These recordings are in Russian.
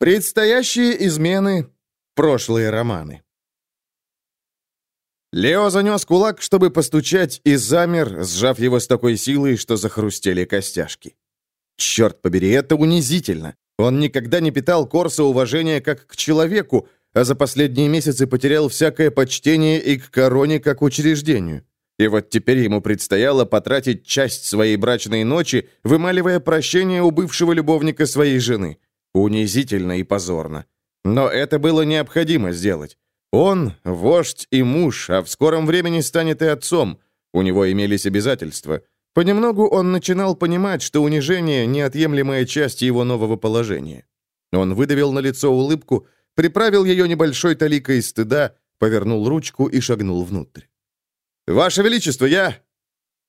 Предстоящие измены. Прошлые романы. Лео занес кулак, чтобы постучать, и замер, сжав его с такой силой, что захрустели костяшки. Черт побери, это унизительно. Он никогда не питал Корса уважения как к человеку, а за последние месяцы потерял всякое почтение и к короне как учреждению. И вот теперь ему предстояло потратить часть своей брачной ночи, вымаливая прощение у бывшего любовника своей жены. Унизительно и позорно. Но это было необходимо сделать. Он – вождь и муж, а в скором времени станет и отцом. У него имелись обязательства. Понемногу он начинал понимать, что унижение – неотъемлемая часть его нового положения. Он выдавил на лицо улыбку, приправил ее небольшой таликой стыда, повернул ручку и шагнул внутрь. «Ваше Величество, я...»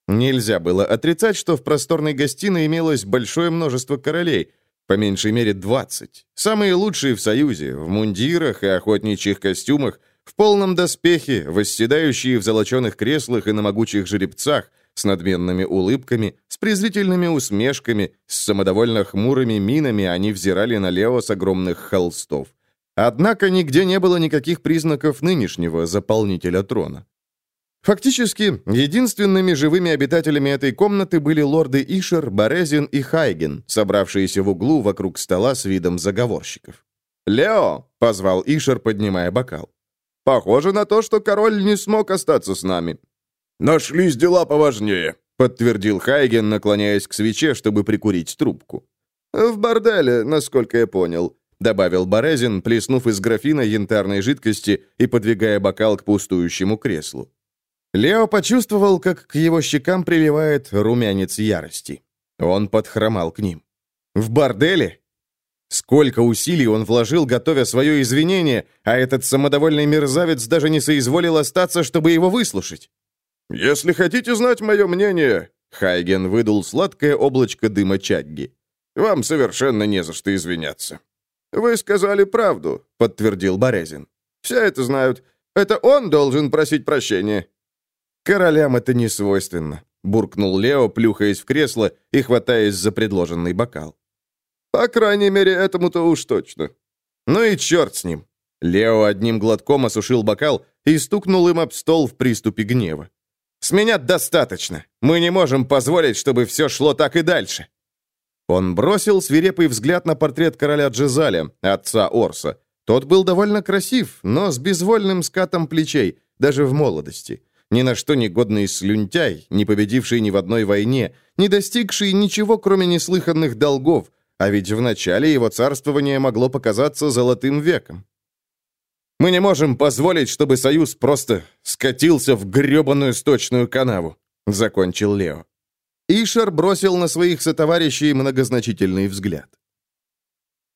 Нельзя было отрицать, что в просторной гостиной имелось большое множество королей, по меньшей мере 20. Самые лучшие в Союзе, в мундирах и охотничьих костюмах, в полном доспехе, восседающие в золоченых креслах и на могучих жеребцах, с надменными улыбками, с презрительными усмешками, с самодовольно хмурыми минами они взирали на Лео с огромных холстов. Однако нигде не было никаких признаков нынешнего заполнителя трона. Фактически, единственными живыми обитателями этой комнаты были лорды Ишер, Борезин и Хайген, собравшиеся в углу вокруг стола с видом заговорщиков. «Лео!» — позвал Ишер, поднимая бокал. «Похоже на то, что король не смог остаться с нами». «Нашлись дела поважнее», — подтвердил Хайген, наклоняясь к свече, чтобы прикурить трубку. «В борделе, насколько я понял», — добавил Борезин, плеснув из графина янтарной жидкости и подвигая бокал к пустующему креслу. Лео почувствовал, как к его щекам приливает румянец ярости. Он подхромал к ним. «В борделе?» Сколько усилий он вложил, готовя свое извинение, а этот самодовольный мерзавец даже не соизволил остаться, чтобы его выслушать. «Если хотите знать мое мнение...» Хайген выдул сладкое облачко дыма Чагги. «Вам совершенно не за что извиняться». «Вы сказали правду», — подтвердил Борезин. «Все это знают. Это он должен просить прощения». «Королям это не свойственно», — буркнул Лео, плюхаясь в кресло и хватаясь за предложенный бокал. «По крайней мере, этому-то уж точно». «Ну и черт с ним». Лео одним глотком осушил бокал и стукнул им об стол в приступе гнева. «С меня достаточно. Мы не можем позволить, чтобы все шло так и дальше». Он бросил свирепый взгляд на портрет короля Джезаля, отца Орса. Тот был довольно красив, но с безвольным скатом плечей, даже в молодости ни на что негодный слюнтяй, не победивший ни в одной войне, не достигший ничего, кроме неслыханных долгов, а ведь в начале его царствования могло показаться золотым веком. Мы не можем позволить, чтобы Союз просто скатился в гребаную сточную канаву», — закончил Лео. Ишар бросил на своих сотоварищей многозначительный взгляд.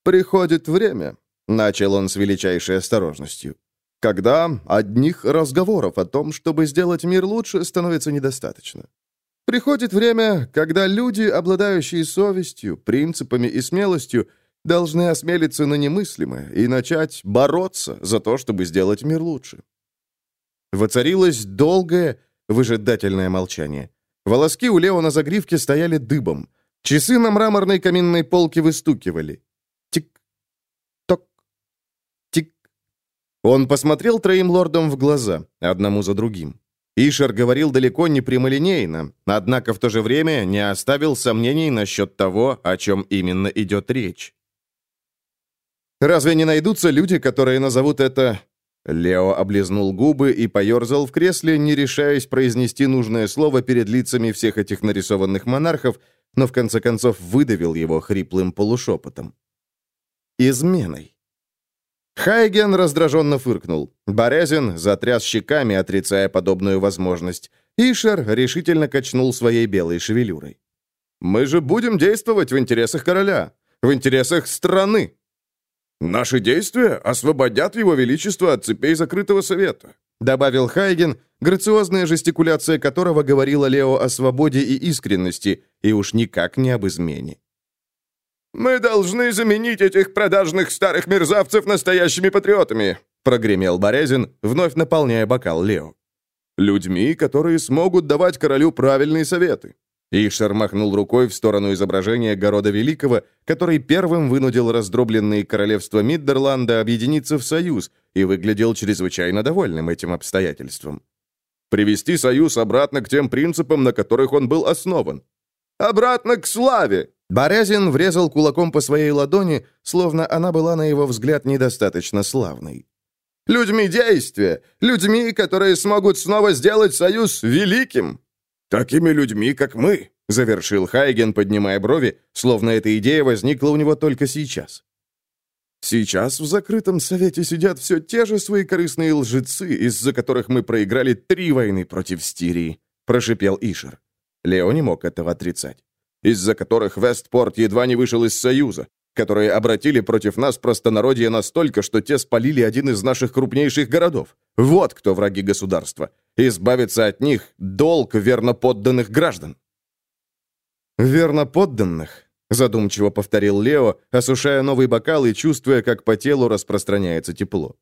«Приходит время», — начал он с величайшей осторожностью когда одних разговоров о том, чтобы сделать мир лучше, становится недостаточно. Приходит время, когда люди, обладающие совестью, принципами и смелостью, должны осмелиться на немыслимое и начать бороться за то, чтобы сделать мир лучше. Воцарилось долгое, выжидательное молчание. Волоски у Лео на загривке стояли дыбом. Часы на мраморной каминной полке выстукивали. Он посмотрел троим лордам в глаза, одному за другим. Ишер говорил далеко не прямолинейно, однако в то же время не оставил сомнений насчет того, о чем именно идет речь. «Разве не найдутся люди, которые назовут это...» Лео облизнул губы и поерзал в кресле, не решаясь произнести нужное слово перед лицами всех этих нарисованных монархов, но в конце концов выдавил его хриплым полушепотом. «Изменой». Хайген раздраженно фыркнул. Борезин затряс щеками, отрицая подобную возможность. Ишер решительно качнул своей белой шевелюрой. «Мы же будем действовать в интересах короля, в интересах страны». «Наши действия освободят его величество от цепей закрытого совета», добавил Хайген, грациозная жестикуляция которого говорила Лео о свободе и искренности, и уж никак не об измене. «Мы должны заменить этих продажных старых мерзавцев настоящими патриотами», прогремел Борезин, вновь наполняя бокал Лео. «Людьми, которые смогут давать королю правильные советы. Ишер махнул рукой в сторону изображения Города Великого, который первым вынудил раздробленные королевства Миддерланда объединиться в союз и выглядел чрезвычайно довольным этим обстоятельством. «Привести союз обратно к тем принципам, на которых он был основан». «Обратно к славе!» Борязин врезал кулаком по своей ладони, словно она была, на его взгляд, недостаточно славной. «Людьми действия! Людьми, которые смогут снова сделать союз великим!» «Такими людьми, как мы», — завершил Хайген, поднимая брови, словно эта идея возникла у него только сейчас. «Сейчас в закрытом совете сидят все те же свои корыстные лжецы, из-за которых мы проиграли три войны против Стирии», — прошипел Ишер. Лео не мог этого отрицать. «Из-за которых Вестпорт едва не вышел из Союза, которые обратили против нас простонародье настолько, что те спалили один из наших крупнейших городов. Вот кто враги государства. Избавиться от них – долг верноподданных граждан». «Верноподданных?» – задумчиво повторил Лео, осушая новый бокал и чувствуя, как по телу распространяется тепло.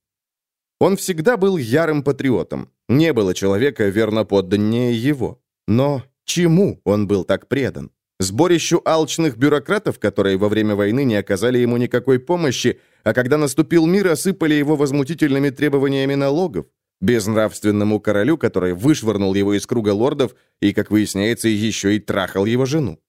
Он всегда был ярым патриотом. Не было человека верноподданнее его. Но чему он был так предан? Сборищу алчных бюрократов, которые во время войны не оказали ему никакой помощи, а когда наступил мир, осыпали его возмутительными требованиями налогов? безнравственному королю, который вышвырнул его из круга лордов и, как выясняется, еще и трахал его жену.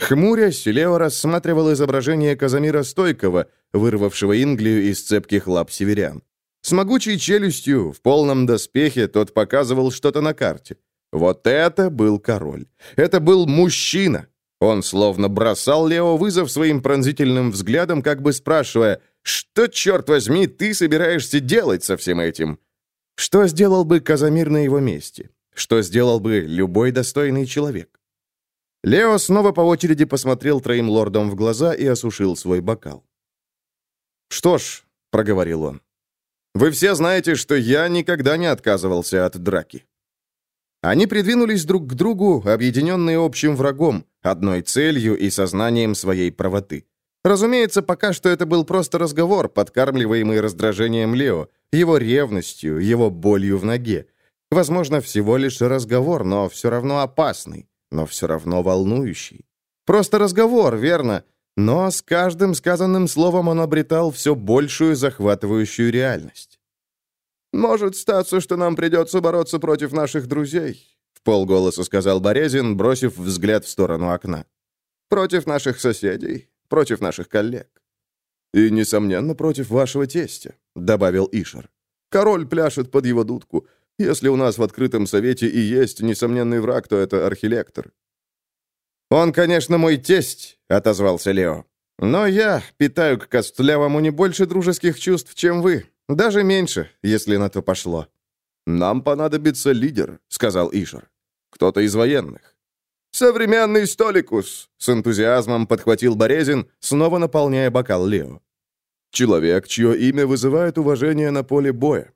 Хмурясь, Лео рассматривал изображение Казамира Стойкого, вырвавшего Инглию из цепких лап северян. С могучей челюстью, в полном доспехе, тот показывал что-то на карте. Вот это был король. Это был мужчина. Он словно бросал Лео вызов своим пронзительным взглядом, как бы спрашивая, «Что, черт возьми, ты собираешься делать со всем этим?» Что сделал бы Казамир на его месте? Что сделал бы любой достойный человек? Лео снова по очереди посмотрел троим лордам в глаза и осушил свой бокал. «Что ж», — проговорил он, — «вы все знаете, что я никогда не отказывался от драки». Они придвинулись друг к другу, объединенные общим врагом, одной целью и сознанием своей правоты. Разумеется, пока что это был просто разговор, подкармливаемый раздражением Лео, его ревностью, его болью в ноге. Возможно, всего лишь разговор, но все равно опасный, но все равно волнующий. Просто разговор, верно, но с каждым сказанным словом он обретал все большую захватывающую реальность. «Может статься, что нам придется бороться против наших друзей», — в полголоса сказал Борезин, бросив взгляд в сторону окна. «Против наших соседей, против наших коллег». «И, несомненно, против вашего тестя», — добавил Ишер. «Король пляшет под его дудку. Если у нас в открытом совете и есть несомненный враг, то это архилектор». «Он, конечно, мой тесть», — отозвался Лео. «Но я питаю к Костлявому не больше дружеских чувств, чем вы. Даже меньше, если на то пошло». «Нам понадобится лидер», — сказал Ишер. «Кто-то из военных». «Современный столикус!» — с энтузиазмом подхватил Борезин, снова наполняя бокал Лео. «Человек, чье имя вызывает уважение на поле боя».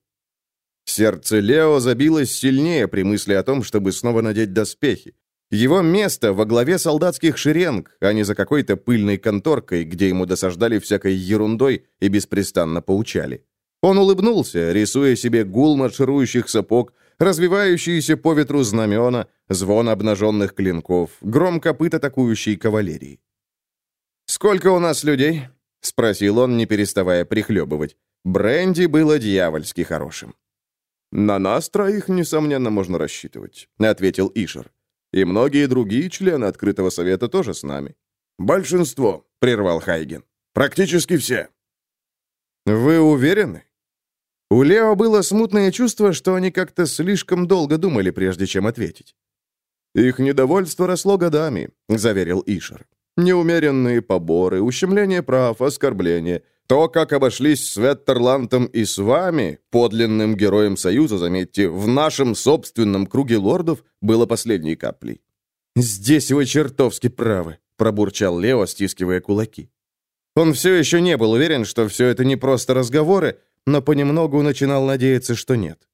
Сердце Лео забилось сильнее при мысли о том, чтобы снова надеть доспехи. Его место во главе солдатских шеренг, а не за какой-то пыльной конторкой, где ему досаждали всякой ерундой и беспрестанно поучали. Он улыбнулся, рисуя себе гул марширующих сапог, развивающиеся по ветру знамена, звон обнаженных клинков, гром копыт атакующей кавалерии. «Сколько у нас людей?» — спросил он, не переставая прихлебывать. Бренди было дьявольски хорошим. «На нас троих, несомненно, можно рассчитывать», — ответил Ишер. «И многие другие члены Открытого Совета тоже с нами». «Большинство», — прервал Хайген. «Практически все». «Вы уверены?» У Лео было смутное чувство, что они как-то слишком долго думали, прежде чем ответить. «Их недовольство росло годами», — заверил Ишер. «Неумеренные поборы, ущемление прав, оскорбления. То, как обошлись с Веттерлантом и с вами, подлинным героем Союза, заметьте, в нашем собственном круге лордов, было последней каплей». «Здесь вы чертовски правы», — пробурчал Лео, стискивая кулаки. Он все еще не был уверен, что все это не просто разговоры, но понемногу начинал надеяться, что нет.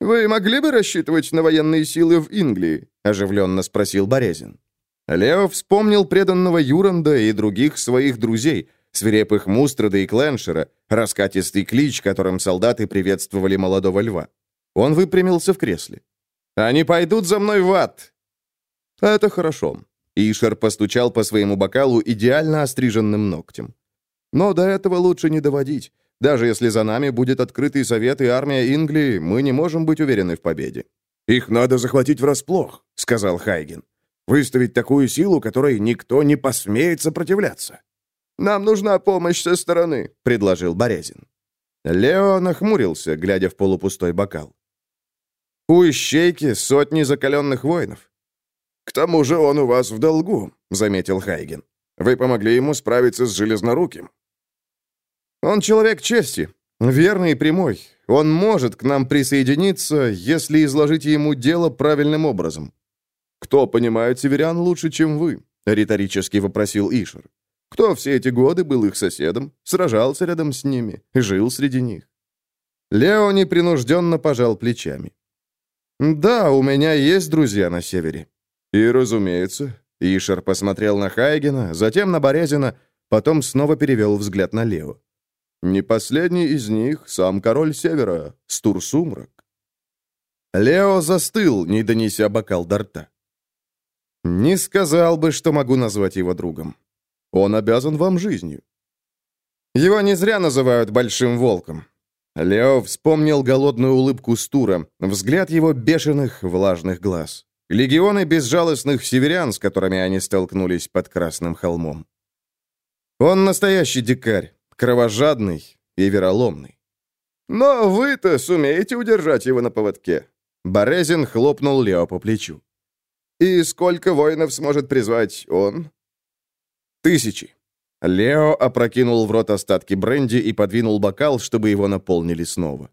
«Вы могли бы рассчитывать на военные силы в Инглии?» — оживленно спросил Борезин. Лео вспомнил преданного Юранда и других своих друзей, свирепых Мустрада и Кленшера, раскатистый клич, которым солдаты приветствовали молодого льва. Он выпрямился в кресле. «Они пойдут за мной в ад!» «Это хорошо». Ишер постучал по своему бокалу идеально остриженным ногтем. «Но до этого лучше не доводить. Даже если за нами будет открытый совет и армия Инглии, мы не можем быть уверены в победе». «Их надо захватить врасплох», — сказал Хайген. «Выставить такую силу, которой никто не посмеет сопротивляться». «Нам нужна помощь со стороны», — предложил Борезин. Лео нахмурился, глядя в полупустой бокал. «У ищейки сотни закаленных воинов». «К тому же он у вас в долгу», — заметил Хайген. «Вы помогли ему справиться с Железноруким». «Он человек чести, верный и прямой. Он может к нам присоединиться, если изложите ему дело правильным образом». «Кто понимает северян лучше, чем вы?» — риторически вопросил Ишер. «Кто все эти годы был их соседом, сражался рядом с ними, жил среди них?» Лео непринужденно пожал плечами. «Да, у меня есть друзья на севере». «И, разумеется». Ишер посмотрел на Хайгена, затем на Борезина, потом снова перевел взгляд на Лео. Не последний из них сам король Севера, Стурсумрак. Лео застыл, не донеся бокал до рта. Не сказал бы, что могу назвать его другом. Он обязан вам жизнью. Его не зря называют Большим Волком. Лео вспомнил голодную улыбку Стура, взгляд его бешеных, влажных глаз. Легионы безжалостных северян, с которыми они столкнулись под Красным холмом. Он настоящий дикарь, кровожадный и вероломный. «Но вы-то сумеете удержать его на поводке?» Борезин хлопнул Лео по плечу. «И сколько воинов сможет призвать он?» «Тысячи». Лео опрокинул в рот остатки бренди и подвинул бокал, чтобы его наполнили снова.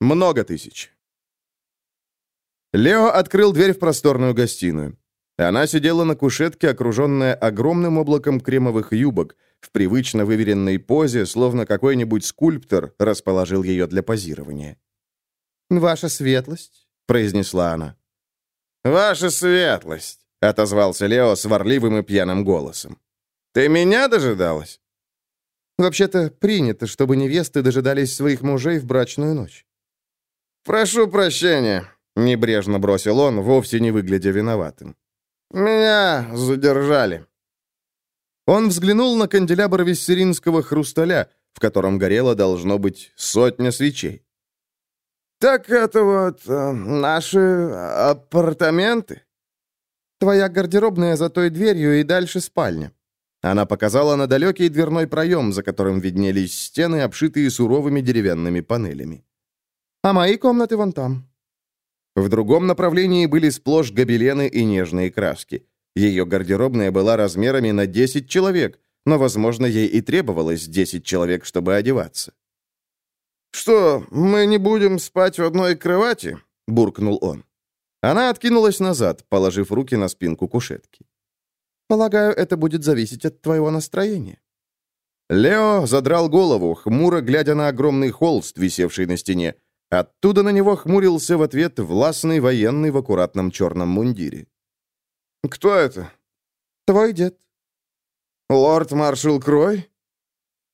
«Много тысяч». Лео открыл дверь в просторную гостиную. Она сидела на кушетке, окруженная огромным облаком кремовых юбок, в привычно выверенной позе, словно какой-нибудь скульптор расположил ее для позирования. «Ваша светлость», — произнесла она. «Ваша светлость», — отозвался Лео сварливым и пьяным голосом. «Ты меня дожидалась?» «Вообще-то принято, чтобы невесты дожидались своих мужей в брачную ночь». «Прошу прощения», — небрежно бросил он, вовсе не выглядя виноватым. «Меня задержали». Он взглянул на канделябр виссеринского хрусталя, в котором горело, должно быть, сотня свечей. «Так это вот э, наши апартаменты?» «Твоя гардеробная за той дверью и дальше спальня». Она показала на далекий дверной проем, за которым виднелись стены, обшитые суровыми деревянными панелями. «А мои комнаты вон там». В другом направлении были сплошь гобелены и нежные краски. Ее гардеробная была размерами на 10 человек, но, возможно, ей и требовалось 10 человек, чтобы одеваться. «Что, мы не будем спать в одной кровати?» — буркнул он. Она откинулась назад, положив руки на спинку кушетки. «Полагаю, это будет зависеть от твоего настроения». Лео задрал голову, хмуро глядя на огромный холст, висевший на стене. Оттуда на него хмурился в ответ властный военный в аккуратном черном мундире. «Кто это?» «Твой дед». «Лорд-маршал Крой?»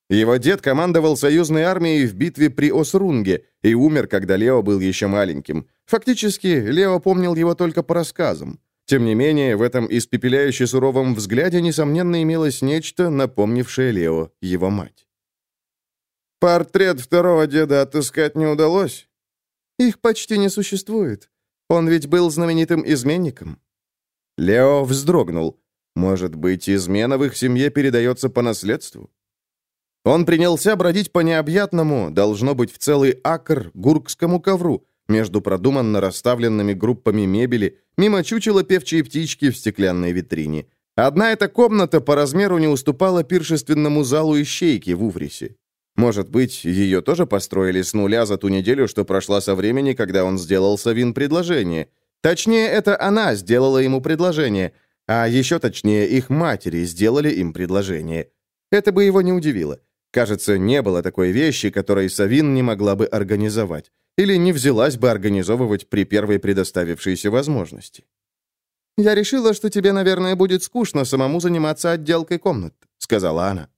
Его дед командовал союзной армией в битве при Осрунге и умер, когда Лео был еще маленьким. Фактически, Лео помнил его только по рассказам. Тем не менее, в этом испепеляюще суровом взгляде, несомненно, имелось нечто, напомнившее Лео его мать. «Портрет второго деда отыскать не удалось?» «Их почти не существует. Он ведь был знаменитым изменником». Лео вздрогнул. Может быть, измена в их семье передается по наследству? Он принялся бродить по необъятному, должно быть, в целый акр, гуркскому ковру, между продуманно расставленными группами мебели, мимо чучела певчей птички в стеклянной витрине. Одна эта комната по размеру не уступала пиршественному залу ищейки в Уврисе. Может быть, ее тоже построили с нуля за ту неделю, что прошла со времени, когда он сделал Савин предложение, Точнее, это она сделала ему предложение, а еще точнее, их матери сделали им предложение. Это бы его не удивило. Кажется, не было такой вещи, которой Савин не могла бы организовать, или не взялась бы организовывать при первой предоставившейся возможности. «Я решила, что тебе, наверное, будет скучно самому заниматься отделкой комнат», — сказала она.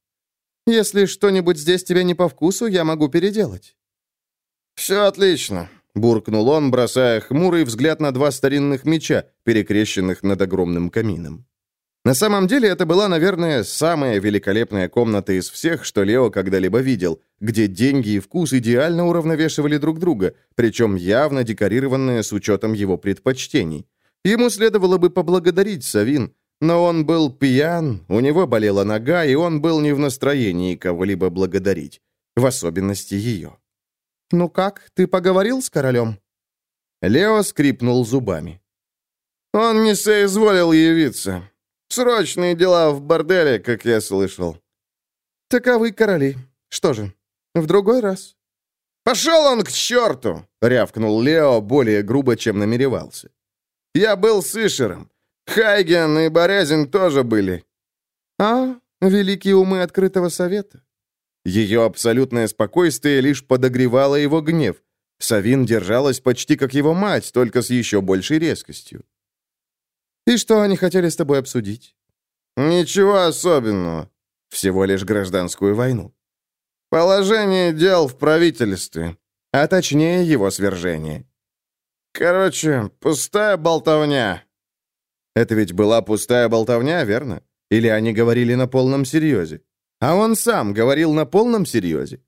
«Если что-нибудь здесь тебе не по вкусу, я могу переделать». «Все отлично», — буркнул он, бросая хмурый взгляд на два старинных меча, перекрещенных над огромным камином. На самом деле это была, наверное, самая великолепная комната из всех, что Лео когда-либо видел, где деньги и вкус идеально уравновешивали друг друга, причем явно декорированные с учетом его предпочтений. Ему следовало бы поблагодарить Савин, но он был пьян, у него болела нога, и он был не в настроении кого-либо благодарить, в особенности ее. «Ну как, ты поговорил с королем?» Лео скрипнул зубами. «Он не соизволил явиться. Срочные дела в борделе, как я слышал». «Таковы короли. Что же, в другой раз?» «Пошел он к черту!» — рявкнул Лео более грубо, чем намеревался. «Я был с Ишером. Хайген и Борязин тоже были». «А, великие умы открытого совета». Ее абсолютное спокойствие лишь подогревало его гнев. Савин держалась почти как его мать, только с еще большей резкостью. «И что они хотели с тобой обсудить?» «Ничего особенного. Всего лишь гражданскую войну. Положение дел в правительстве, а точнее его свержение. Короче, пустая болтовня». Это ведь была пустая болтовня, верно? Или они говорили на полном серьезе? А он сам говорил на полном серьезе.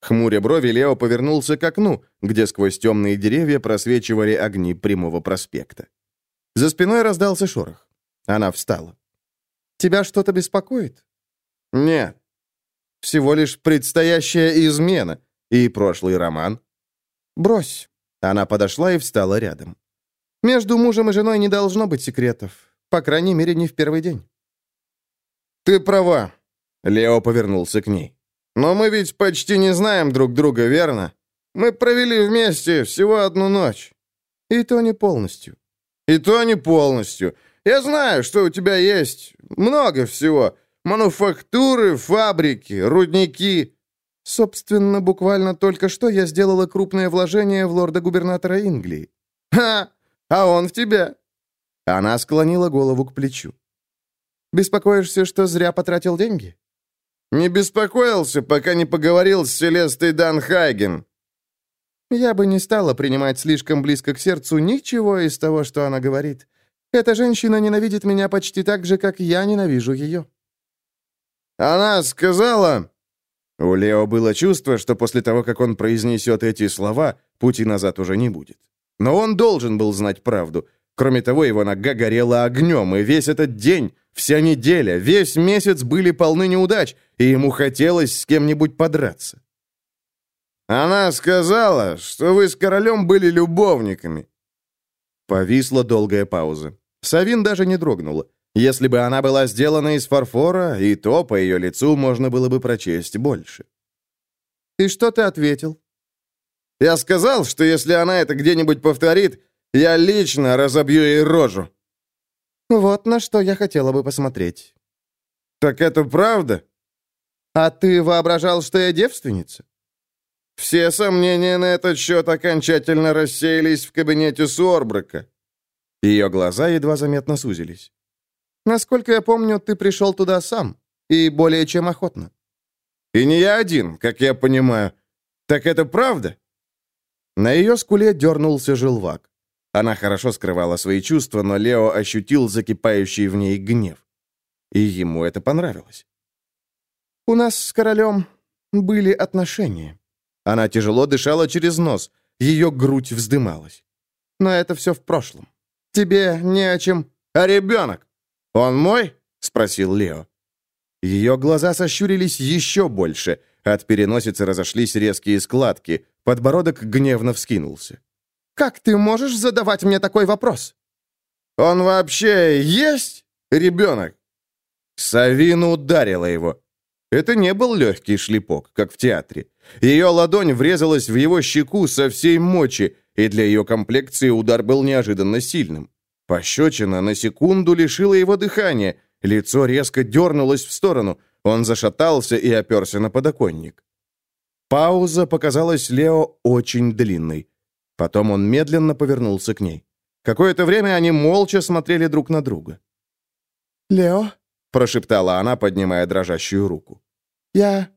Хмуря брови, Лео повернулся к окну, где сквозь темные деревья просвечивали огни прямого проспекта. За спиной раздался шорох. Она встала. «Тебя что-то беспокоит?» «Нет. Всего лишь предстоящая измена и прошлый роман». «Брось». Она подошла и встала рядом. «Между мужем и женой не должно быть секретов. По крайней мере, не в первый день». «Ты права». Лео повернулся к ней. «Но мы ведь почти не знаем друг друга, верно? Мы провели вместе всего одну ночь». «И то не полностью». И то не полностью. Я знаю, что у тебя есть много всего. Мануфактуры, фабрики, рудники. Собственно, буквально только что я сделала крупное вложение в лорда-губернатора Инглии. Ха! А он в тебя. Она склонила голову к плечу. Беспокоишься, что зря потратил деньги? Не беспокоился, пока не поговорил с Селестой Данхайген. Я бы не стала принимать слишком близко к сердцу ничего из того, что она говорит. Эта женщина ненавидит меня почти так же, как я ненавижу ее». «Она сказала...» У Лео было чувство, что после того, как он произнесет эти слова, пути назад уже не будет. Но он должен был знать правду. Кроме того, его нога горела огнем, и весь этот день, вся неделя, весь месяц были полны неудач, и ему хотелось с кем-нибудь подраться. Она сказала, что вы с королем были любовниками». Повисла долгая пауза. Савин даже не дрогнула. Если бы она была сделана из фарфора, и то по ее лицу можно было бы прочесть больше. «И что ты ответил?» «Я сказал, что если она это где-нибудь повторит, я лично разобью ей рожу». «Вот на что я хотела бы посмотреть». «Так это правда?» «А ты воображал, что я девственница?» Все сомнения на этот счет окончательно рассеялись в кабинете Сорбрака. Ее глаза едва заметно сузились. «Насколько я помню, ты пришел туда сам, и более чем охотно». «И не я один, как я понимаю. Так это правда?» На ее скуле дернулся желвак. Она хорошо скрывала свои чувства, но Лео ощутил закипающий в ней гнев. И ему это понравилось. «У нас с королем были отношения», она тяжело дышала через нос, ее грудь вздымалась. «Но это все в прошлом. Тебе не о чем...» «А ребенок? Он мой?» — спросил Лео. Ее глаза сощурились еще больше, от переносицы разошлись резкие складки, подбородок гневно вскинулся. «Как ты можешь задавать мне такой вопрос?» «Он вообще есть ребенок?» Савина ударила его. Это не был легкий шлепок, как в театре. Ее ладонь врезалась в его щеку со всей мочи, и для ее комплекции удар был неожиданно сильным. Пощечина на секунду лишила его дыхания, лицо резко дернулось в сторону, он зашатался и оперся на подоконник. Пауза показалась Лео очень длинной. Потом он медленно повернулся к ней. Какое-то время они молча смотрели друг на друга. «Лео?» — прошептала она, поднимая дрожащую руку. «Я...»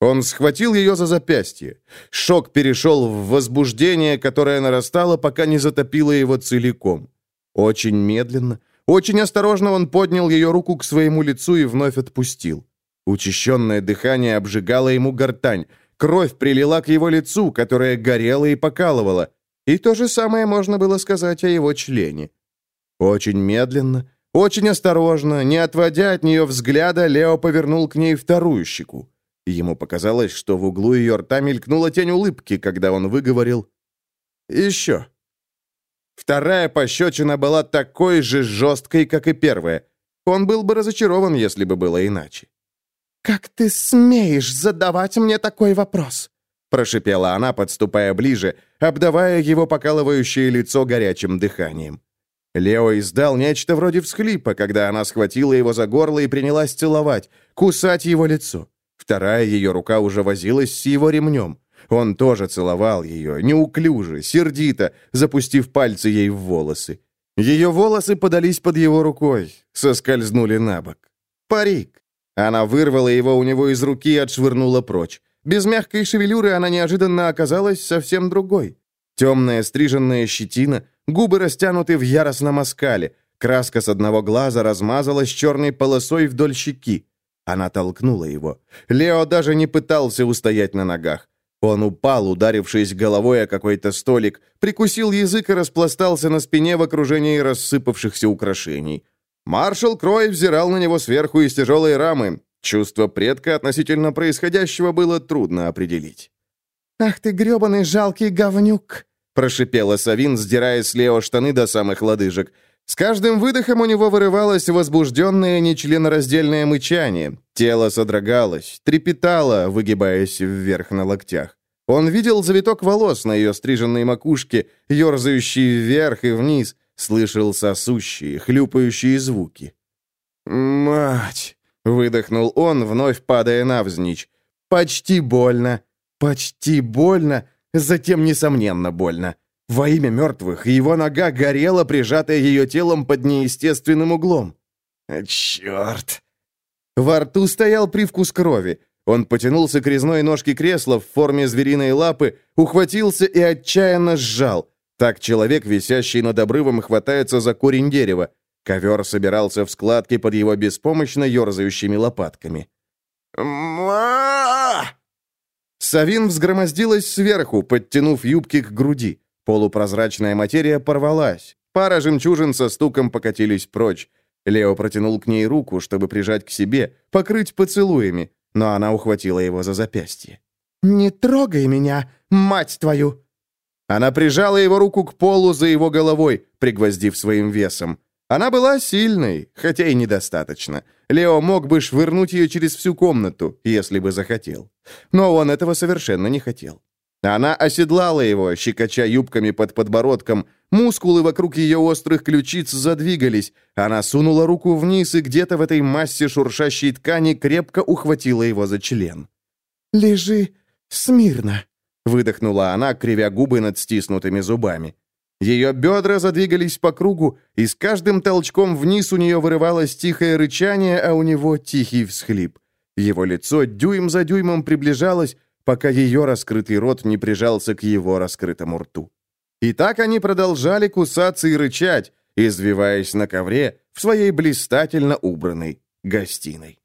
Он схватил ее за запястье. Шок перешел в возбуждение, которое нарастало, пока не затопило его целиком. Очень медленно, очень осторожно он поднял ее руку к своему лицу и вновь отпустил. Учащенное дыхание обжигало ему гортань. Кровь прилила к его лицу, которое горело и покалывало. И то же самое можно было сказать о его члене. Очень медленно, очень осторожно, не отводя от нее взгляда, Лео повернул к ней вторую щеку. Ему показалось, что в углу ее рта мелькнула тень улыбки, когда он выговорил «Еще». Вторая пощечина была такой же жесткой, как и первая. Он был бы разочарован, если бы было иначе. «Как ты смеешь задавать мне такой вопрос?» прошипела она, подступая ближе, обдавая его покалывающее лицо горячим дыханием. Лео издал нечто вроде всхлипа, когда она схватила его за горло и принялась целовать, кусать его лицо. Вторая ее рука уже возилась с его ремнем. Он тоже целовал ее, неуклюже, сердито, запустив пальцы ей в волосы. Ее волосы подались под его рукой, соскользнули на бок. Парик. Она вырвала его у него из руки и отшвырнула прочь. Без мягкой шевелюры она неожиданно оказалась совсем другой. Темная стриженная щетина, губы растянуты в яростном оскале, краска с одного глаза размазалась черной полосой вдоль щеки. Она толкнула его. Лео даже не пытался устоять на ногах. Он упал, ударившись головой о какой-то столик, прикусил язык и распластался на спине в окружении рассыпавшихся украшений. Маршал Крой взирал на него сверху из тяжелой рамы. Чувство предка относительно происходящего было трудно определить. «Ах ты гребаный жалкий говнюк!» прошипела Савин, сдирая с Лео штаны до самых лодыжек. С каждым выдохом у него вырывалось возбужденное нечленораздельное мычание. Тело содрогалось, трепетало, выгибаясь вверх на локтях. Он видел завиток волос на ее стриженной макушке, ерзающий вверх и вниз, слышал сосущие, хлюпающие звуки. «Мать!» — выдохнул он, вновь падая навзничь. «Почти больно, почти больно, затем, несомненно, больно. Во имя мертвых его нога горела, прижатая ее телом под неестественным углом. «Черт!» Во рту стоял привкус крови. Он потянулся к резной ножке кресла в форме звериной лапы, ухватился и отчаянно сжал. Так человек, висящий над обрывом, хватается за корень дерева. Ковер собирался в складки под его беспомощно ерзающими лопатками. «Ма!» Савин взгромоздилась сверху, подтянув юбки к груди. Полупрозрачная материя порвалась. Пара жемчужин со стуком покатились прочь. Лео протянул к ней руку, чтобы прижать к себе, покрыть поцелуями, но она ухватила его за запястье. «Не трогай меня, мать твою!» Она прижала его руку к полу за его головой, пригвоздив своим весом. Она была сильной, хотя и недостаточно. Лео мог бы швырнуть ее через всю комнату, если бы захотел. Но он этого совершенно не хотел. Она оседлала его, щекоча юбками под подбородком. Мускулы вокруг ее острых ключиц задвигались. Она сунула руку вниз и где-то в этой массе шуршащей ткани крепко ухватила его за член. «Лежи смирно», — выдохнула она, кривя губы над стиснутыми зубами. Ее бедра задвигались по кругу, и с каждым толчком вниз у нее вырывалось тихое рычание, а у него тихий всхлип. Его лицо дюйм за дюймом приближалось, пока ее раскрытый рот не прижался к его раскрытому рту. И так они продолжали кусаться и рычать, извиваясь на ковре в своей блистательно убранной гостиной.